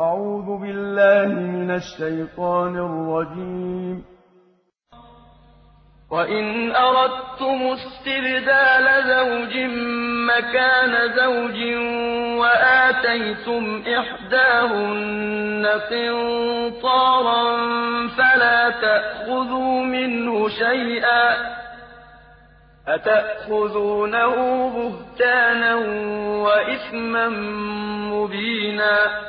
أعوذ بالله من الشيطان الرجيم. وإن أردتم استبدال زوج مكان زوج وآتيتم إحداهن قنطارا فلا تأخذوا منه شيئا أتأخذونه بهتانا وإثما مبينا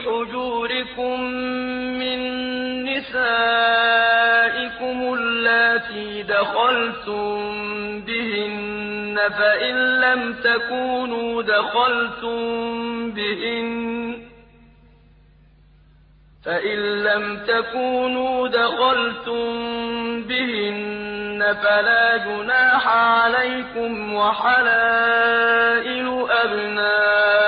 حجوركم من نسائكم اللاتي دخلتم بهن فإن لم تكونوا دخلتم بهن فإن لم تكونوا دخلتم بهن فلا جناح عليكم وحلائل أبنائكم